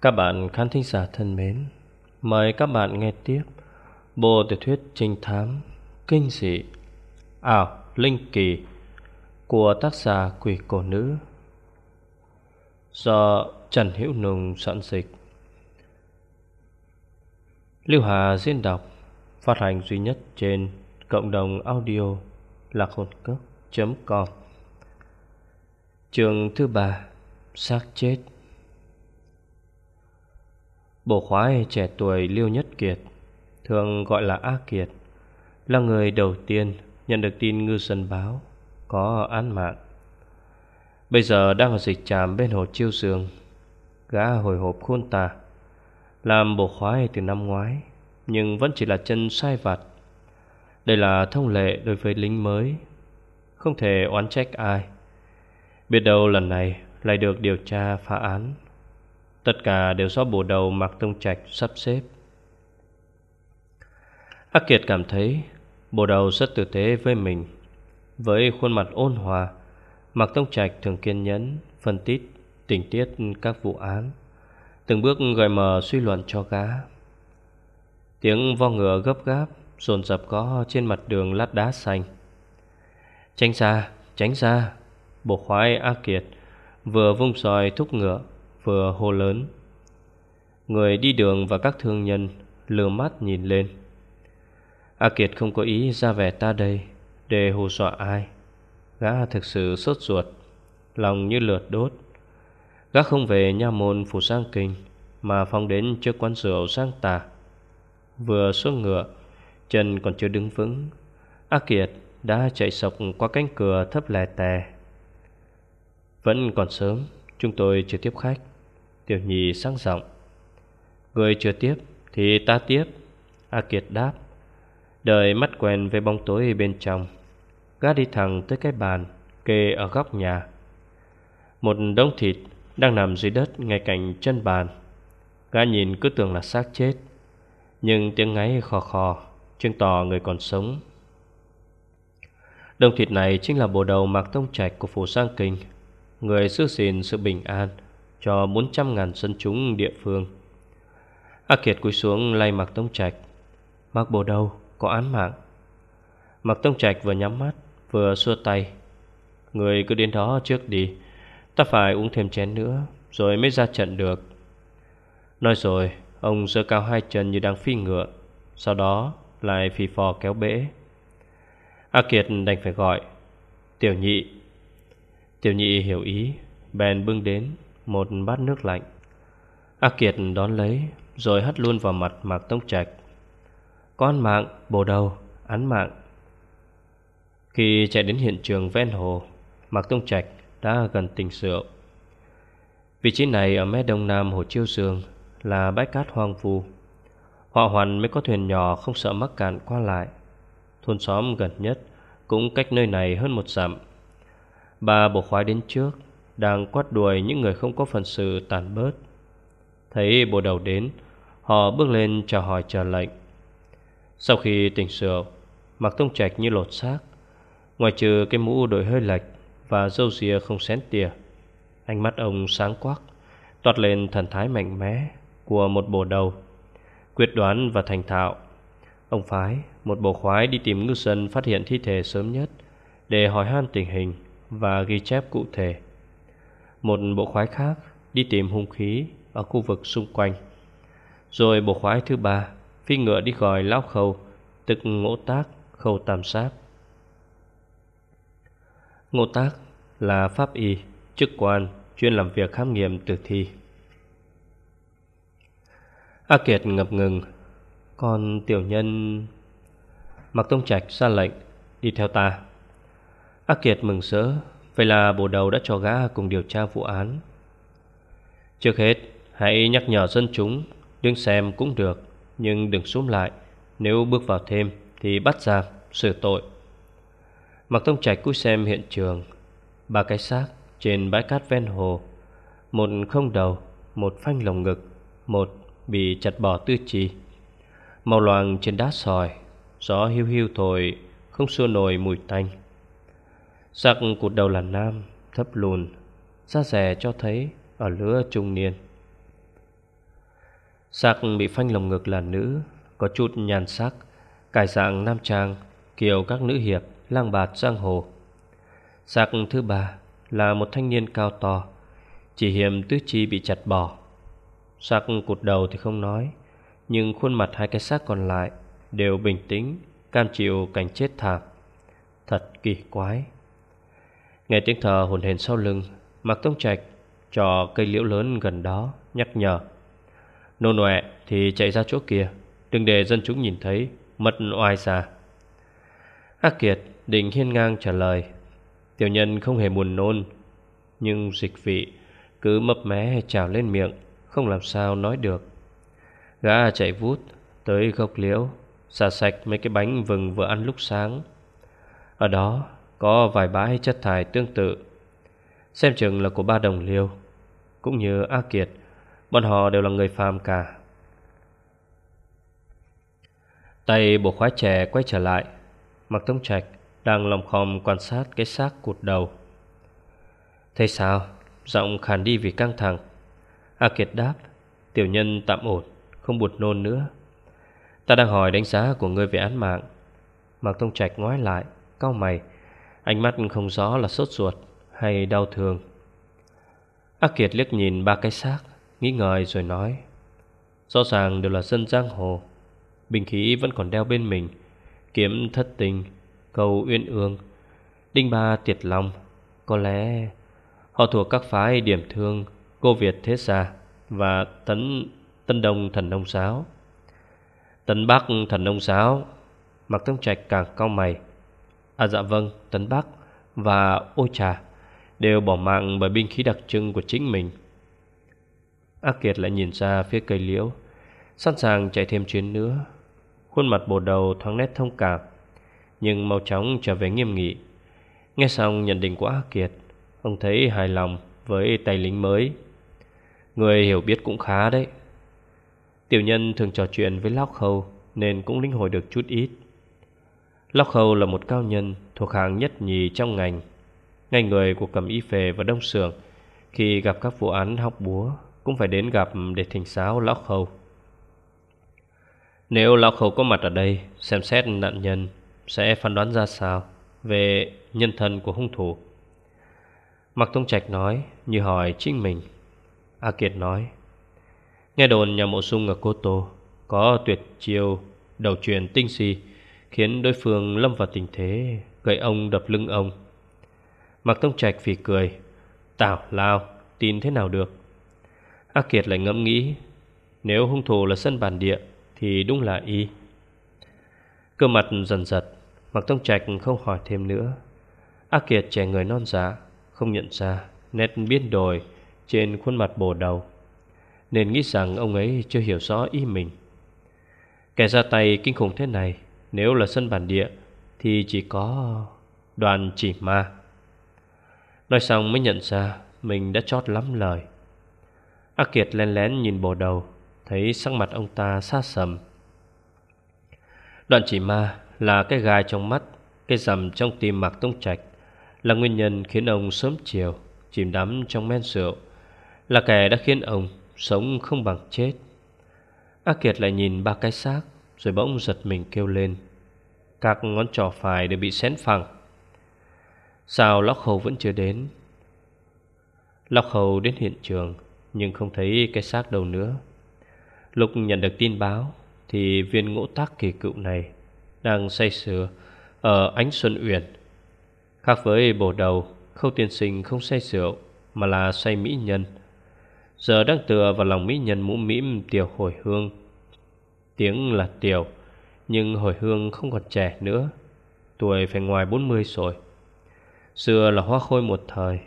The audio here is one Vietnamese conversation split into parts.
Các bạn khán thính giả thân mến, mời các bạn nghe tiếp bộ tiểu thuyết trinh thám kinh dị ảo linh kỳ của tác giả Quỷ Cổ Nữ do Trần Hữu Nùng soạn dịch. Lưu Hà diễn đọc phát hành duy nhất trên cộng đồng audio lạc hồn cốc.com Trường thứ ba xác chết Bộ khoái trẻ tuổi Liêu Nhất Kiệt, Thường gọi là A Kiệt, Là người đầu tiên nhận được tin ngư dân báo Có án mạng. Bây giờ đang ở dịch tràm bên hồ Chiêu Sương, Gã hồi hộp khôn tả Làm bộ khoái từ năm ngoái, Nhưng vẫn chỉ là chân sai vặt. Đây là thông lệ đối với lính mới, Không thể oán trách ai. Biết đâu lần này lại được điều tra phá án. Tất cả đều do bộ đầu Mạc Tông Trạch sắp xếp. Ác Kiệt cảm thấy bộ đầu rất tử tế với mình. Với khuôn mặt ôn hòa Mạc Tông Trạch thường kiên nhẫn Phân tích tình tiết các vụ án Từng bước gợi mở suy luận cho gã. Tiếng vo ngựa gấp gáp Dồn dập có trên mặt đường lát đá xanh. Tránh ra, tránh ra Bộ khoái A Kiệt Vừa vung sòi thúc ngựa. Vừa hô lớn. Người đi đường và các thương nhân Lừa mắt nhìn lên. A Kiệt không có ý ra vẻ ta đây Để hù dọa ai. Gã thực sự sốt ruột, Lòng như lượt đốt. Gã không về nha môn phủ sang kinh, Mà phong đến trước quán rượu sang tà. Vừa xuống ngựa, Chân còn chưa đứng vững, A Kiệt đã chạy sọc qua cánh cửa thấp lè tè. Vẫn còn sớm, Chúng tôi chưa tiếp khách. Tiểu nhì sang giọng. Người chưa tiếp thì ta tiếp, A Kiệt đáp. Đợi mắt quen với bóng tối bên trong, Gã đi thẳng tới cái bàn Kê ở góc nhà. Một đống thịt đang nằm dưới đất ngay cạnh chân bàn. Gã nhìn cứ tưởng là xác chết, Nhưng tiếng ngáy khò khò, Chứng tỏ người còn sống. Đồng thịt này chính là bộ đầu Mạc Tông Trạch của Phủ Sang Kinh. Người giữ gìn sự bình an cho 400.000 dân chúng địa phương. A Kiệt cúi xuống lay Mạc Tông Trạch. Mạc Bồ đầu có án mạng. Mạc Tông Trạch vừa nhắm mắt, Vừa xua tay. Người cứ đến đó trước đi, Ta phải uống thêm chén nữa, Rồi mới ra trận được. Nói rồi, Ông giơ cao hai chân như đang phi ngựa, Sau đó lại phi phò kéo bể. A Kiệt đành phải gọi, Tiểu nhị. Tiểu nhị hiểu ý, Bèn bưng đến một bát nước lạnh. A Kiệt đón lấy Rồi hất luôn vào mặt Mạc Tông Trạch. Con mạng, bồ đầu, án mạng. Khi chạy đến hiện trường ven hồ Mạc Tông Trạch đã gần tỉnh rượu. Vị trí này ở mé đông nam hồ Chiêu Dương Là bãi cát hoang vu. Họ hoàn mới có thuyền nhỏ không sợ mắc cạn qua lại. Thôn xóm gần nhất Cũng cách nơi này hơn một dặm. Bà bộ khoái đến trước đang quát đuổi những người không có phần sự tàn bớt. Thấy bộ đầu đến, Họ bước lên chào hỏi chờ lệnh. Sau khi tỉnh rượu, Mặc tông trạch như lột xác. Ngoài trừ cái mũ đội hơi lệch Và râu ria không xén tỉa, Ánh mắt ông sáng quắc, Toát lên thần thái mạnh mẽ Của một bộ đầu. Quyết đoán và thành thạo, Ông phái một bộ khoái đi tìm ngư dân Phát hiện thi thể sớm nhất Để hỏi han tình hình Và ghi chép cụ thể. Một bộ khoái khác đi tìm hung khí Ở khu vực xung quanh. Rồi bộ khoái thứ ba, Phi ngựa đi gọi lão khâu, Tức ngỗ tác khâu tam sát. Ngô tác là pháp y, Chức quan, chuyên làm việc khám nghiệm tử thi. A Kiệt ngập ngừng. Còn tiểu nhân Mặc Tông Trạch ra lệnh, Đi theo ta. A Kiệt mừng sỡ Vậy là bộ đầu đã cho gã cùng điều tra vụ án. Trước hết Hãy nhắc nhở dân chúng Đứng xem cũng được Nhưng đừng xuống lại. Nếu bước vào thêm Thì bắt giam, xử tội. Mặc Tông Trạch cúi xem hiện trường Ba cái xác trên bãi cát ven hồ Một không đầu Một phanh lồng ngực Một bị chặt bỏ tư chi. Màu loàng trên đá sỏi Gió hiu hiu thổi Không xua nổi mùi tanh. Sắc cụt đầu là nam, Thấp lùn, Da rẻ cho thấy Ở lứa trung niên. Sắc bị phanh lồng ngực là nữ, Có chút nhàn sắc, Cải dạng nam trang, Kiểu các nữ hiệp, lang bạt giang hồ. Sắc thứ ba Là một thanh niên cao to, Chỉ hiểm tứ chi bị chặt bỏ. Sắc cụt đầu thì không nói, Nhưng khuôn mặt hai cái xác còn lại Đều bình tĩnh, Cam chịu cảnh chết thảm. Thật kỳ quái. Nghe tiếng thở hồn hển sau lưng, Mạc Tông Trạch cho cây liễu lớn gần đó nhắc nhở. Nô nọe thì chạy ra chỗ kia, Đừng để dân chúng nhìn thấy, Mất oai xa Ác Kiệt định hiên ngang trả lời, Tiểu nhân không hề buồn nôn, Nhưng dịch vị Cứ mấp mé trào lên miệng, Không làm sao nói được. Gã chạy vút tới gốc liễu, Xả sạch mấy cái bánh vừng vừa ăn lúc sáng. Ở đó có vài bãi chất thải tương tự. Xem chừng là của ba đồng liêu, Cũng như A Kiệt, Bọn họ đều là người phàm cả. Tay bộ khóa trẻ quay trở lại Mặc Tông Trạch đang lòng khom quan sát cái xác cụt đầu. Thế sao? Giọng khàn đi vì căng thẳng. A Kiệt đáp, Tiểu nhân tạm ổn, Không buồn nôn nữa. Ta đang hỏi đánh giá của ngươi về án mạng. Mặc Tông Trạch ngoái lại, Cau mày Ánh mắt không rõ là sốt ruột Hay đau thương. Ác Kiệt liếc nhìn ba cái xác, Nghĩ ngợi rồi nói, Rõ ràng đều là dân giang hồ Bình khí vẫn còn đeo bên mình, Kiếm thất tình, Cầu uyên ương, Đinh ba tiệt lòng Có lẽ họ thuộc các phái điểm thương Cô Việt Thế Gia Và Tấn, Tân Đông Thần Nông Giáo. Tấn Bắc Thần Nông Giáo? Mặc Tông Trạch càng cao mày. À dạ vâng Tấn Bắc Và ô Trà Đều bỏ mạng bởi binh khí đặc trưng của chính mình. Ác Kiệt lại nhìn ra phía cây liễu, Sẵn sàng chạy thêm chuyến nữa. Khuôn mặt bồ đầu thoáng nét thông cảm, Nhưng mau chóng trở về nghiêm nghị. Nghe xong nhận định của Ác Kiệt, Ông thấy hài lòng với tay lính mới. Người hiểu biết cũng khá đấy. Tiểu nhân thường trò chuyện với Lóc Khâu Nên cũng linh hồi được chút ít. Lóc Khâu là một cao nhân Thuộc hàng nhất nhì trong ngành. Ngành người của cầm y phề và đông sưởng, Khi gặp các vụ án hóc búa, Cũng phải đến gặp để thỉnh giáo Lóc Khâu Nếu Lóc Khâu có mặt ở đây, Xem xét nạn nhân, Sẽ phán đoán ra sao Về nhân thân của hung thủ? Mạc Tông Trạch nói Như hỏi chính mình. A Kiệt nói, Nghe đồn nhà mộ sung ở Cô Tô Có tuyệt chiêu đầu truyền tinh si Khiến đối phương lâm vào tình thế Gậy ông đập lưng ông. Mạc Tông Trạch phì cười tảo lao, tin thế nào được? A Kiệt lại ngẫm nghĩ, Nếu hung thủ là sân bản địa Thì đúng là y. Cơ mặt dần giật, Mạc Tông Trạch không hỏi thêm nữa. A Kiệt trẻ người non dạ Không nhận ra nét biến đổi Trên khuôn mặt bồ đầu, Nên nghĩ rằng ông ấy chưa hiểu rõ ý mình. Kẻ ra tay kinh khủng thế này nếu là sân bản địa, Thì chỉ có đoàn chỉ ma. Nói xong mới nhận ra Mình đã chót lắm lời. Ác Kiệt len lén nhìn bồ đầu, Thấy sắc mặt ông ta xa sầm. Đoạn chỉ ma là cái gai trong mắt, Cái rằm trong tim Mạc Tông Trạch Là nguyên nhân khiến ông sớm chiều Chìm đắm trong men rượu, Là kẻ đã khiến ông sống không bằng chết. Ác Kiệt lại nhìn ba cái xác, Rồi bỗng giật mình kêu lên. Các ngón trỏ phải đều bị xén phẳng. Sao Lóc Hầu vẫn chưa đến? Lóc Hầu đến hiện trường, Nhưng không thấy cái xác đâu nữa. Lúc nhận được tin báo, Thì viên ngũ tác kỳ cựu này Đang say sưa Ở ánh xuân uyển. Khác với bồ đầu, Khâu tiên sinh không say rượu, Mà là say mỹ nhân. Giờ đang tựa vào lòng mỹ nhân mũ mĩm Tiểu hồi hương. Tiếng là tiểu nhưng hồi hương không còn trẻ nữa. Tuổi phải ngoài 40 rồi. Xưa là hoa khôi một thời,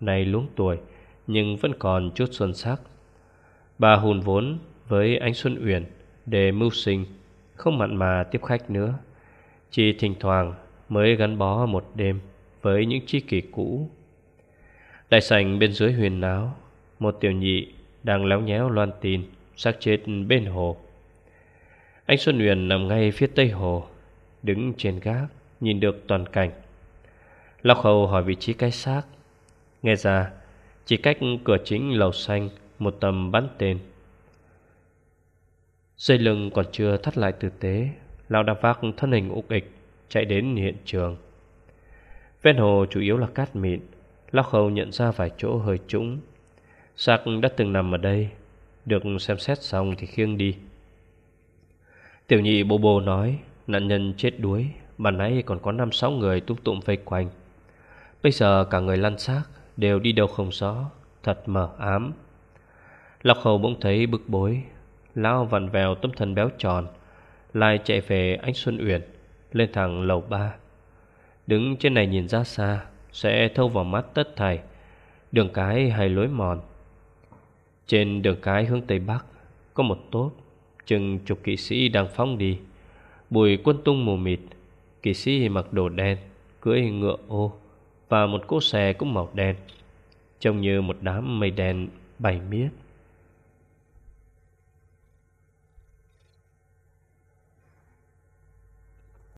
Nay luống tuổi, Nhưng vẫn còn chút xuân sắc. Bà hùn vốn với anh Xuân Uyển Để mưu sinh, Không mặn mà tiếp khách nữa. Chỉ thỉnh thoảng mới gắn bó một đêm Với những chi kỷ cũ. Đại sảnh bên dưới huyền náo, Một tiểu nhị đang léo nhéo loan tin, xác chết bên hồ. Anh Xuân Huyền nằm ngay phía tây hồ, Đứng trên gác, Nhìn được toàn cảnh. Lóc hầu hỏi vị trí cái xác. Nghe ra, Chỉ cách cửa chính lầu xanh Một tầm bắn tên. Dây lưng còn chưa thắt lại tử tế, Lão đã vác thân hình ục ịch, Chạy đến hiện trường. Ven hồ chủ yếu là cát mịn Lão hầu nhận ra vài chỗ hơi trũng. Xác đã từng nằm ở đây, Được xem xét xong thì khiêng đi. Tiểu nhị bô bô nói, Nạn nhân chết đuối, Mà nãy còn có 5-6 người tung tụm vây quanh. Bây giờ cả người lăn xác, Đều đi đâu không rõ, Thật mờ ám. Lọc hầu bỗng thấy bực bối Lao vặn vèo tâm thần béo tròn lai chạy về anh Xuân Uyển, Lên thẳng lầu ba. Đứng trên này nhìn ra xa, Sẽ thâu vào mắt tất thảy, Đường cái hay lối mòn. Trên đường cái hướng Tây Bắc, Có một tốt Chừng chục kỵ sĩ đang phóng đi. Bùi quân tung mù mịt, Kỵ sĩ mặc đồ đen, Cưỡi ngựa ô Và một cỗ xe cũng màu đen, Trông như một đám mây đen bay miết.